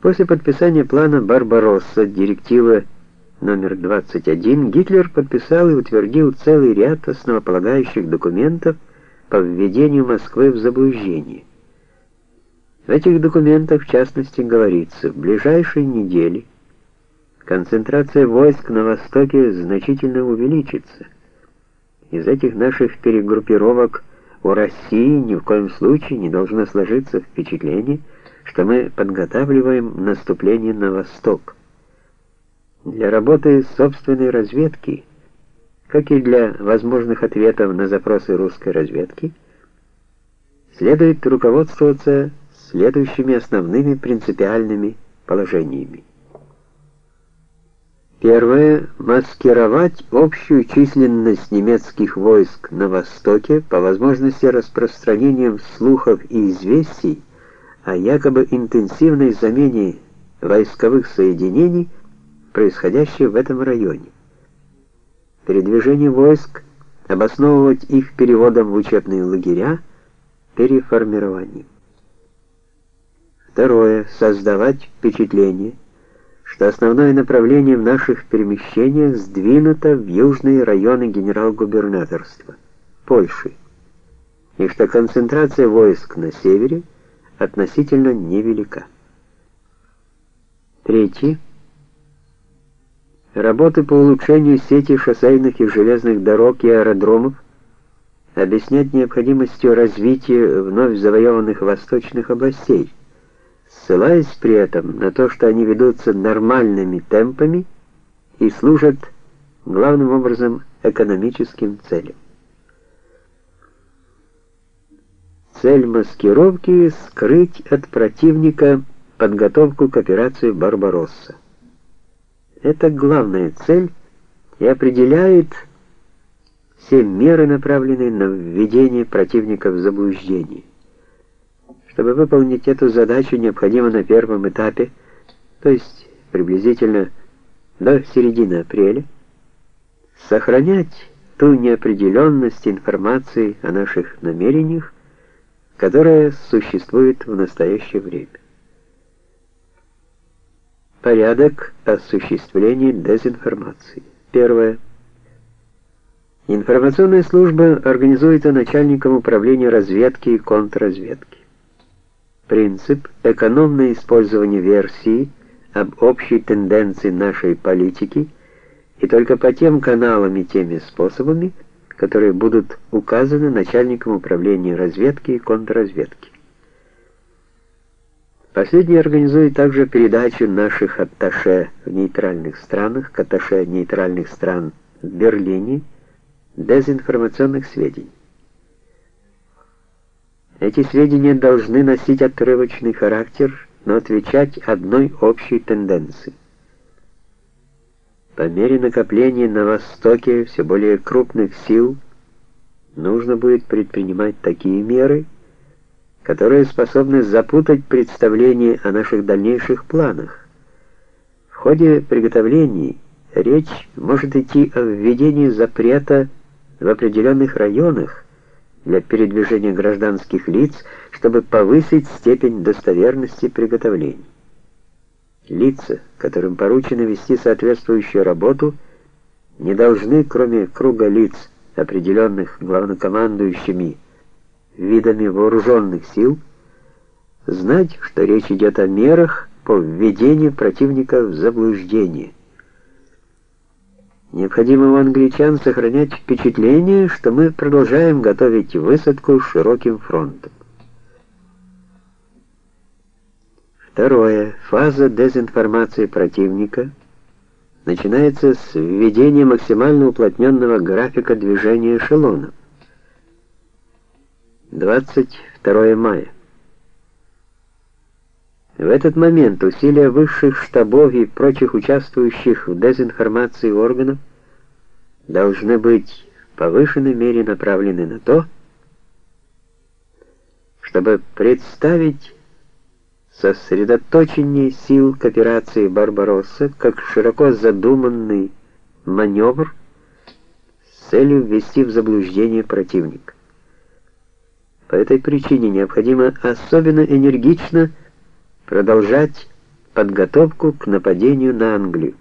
После подписания плана Барбаросса, директива номер 21, Гитлер подписал и утвердил целый ряд основополагающих документов по введению Москвы в заблуждение. В этих документах, в частности, говорится, в ближайшие недели концентрация войск на востоке значительно увеличится. Из этих наших перегруппировок у России ни в коем случае не должно сложиться впечатление, что мы подготавливаем наступление на восток. Для работы собственной разведки, как и для возможных ответов на запросы русской разведки, следует руководствоваться следующими основными принципиальными положениями. Первое маскировать общую численность немецких войск на востоке по возможности распространением слухов и известий о якобы интенсивной замене войсковых соединений, происходящей в этом районе. Передвижение войск обосновывать их переводом в учебные лагеря, переформированием. Второе создавать впечатление, что основное направление в наших перемещениях сдвинуто в южные районы генерал-губернаторства Польши, и что концентрация войск на севере относительно невелика. Третье. Работы по улучшению сети шоссейных и железных дорог и аэродромов объяснять необходимостью развития вновь завоеванных восточных областей ссылаясь при этом на то, что они ведутся нормальными темпами и служат главным образом экономическим целям. Цель маскировки — скрыть от противника подготовку к операции «Барбаросса». Это главная цель и определяет все меры, направленные на введение противника в заблуждение. Чтобы выполнить эту задачу, необходимо на первом этапе, то есть приблизительно до середины апреля, сохранять ту неопределенность информации о наших намерениях, которая существует в настоящее время. Порядок осуществления дезинформации. Первое. Информационная служба организуется начальником управления разведки и контрразведки. Принцип экономное использование версии об общей тенденции нашей политики и только по тем каналам и теми способами, которые будут указаны начальником управления разведки и контрразведки. Последний организует также передачу наших атташе в нейтральных странах к атташе нейтральных стран в Берлине дезинформационных сведений. Эти сведения должны носить отрывочный характер, но отвечать одной общей тенденции. По мере накопления на Востоке все более крупных сил нужно будет предпринимать такие меры, которые способны запутать представление о наших дальнейших планах. В ходе приготовлений речь может идти о введении запрета в определенных районах, для передвижения гражданских лиц, чтобы повысить степень достоверности приготовлений. Лица, которым поручено вести соответствующую работу, не должны, кроме круга лиц, определенных главнокомандующими видами вооруженных сил, знать, что речь идет о мерах по введению противника в заблуждение. Необходимо у англичан сохранять впечатление, что мы продолжаем готовить высадку широким фронтом. Второе. Фаза дезинформации противника начинается с введения максимально уплотненного графика движения эшелонов. 22 мая. В этот момент усилия высших штабов и прочих участвующих в дезинформации органов должны быть в повышенной мере направлены на то, чтобы представить сосредоточение сил к операции «Барбаросса» как широко задуманный маневр с целью ввести в заблуждение противника. По этой причине необходимо особенно энергично продолжать подготовку к нападению на Англию.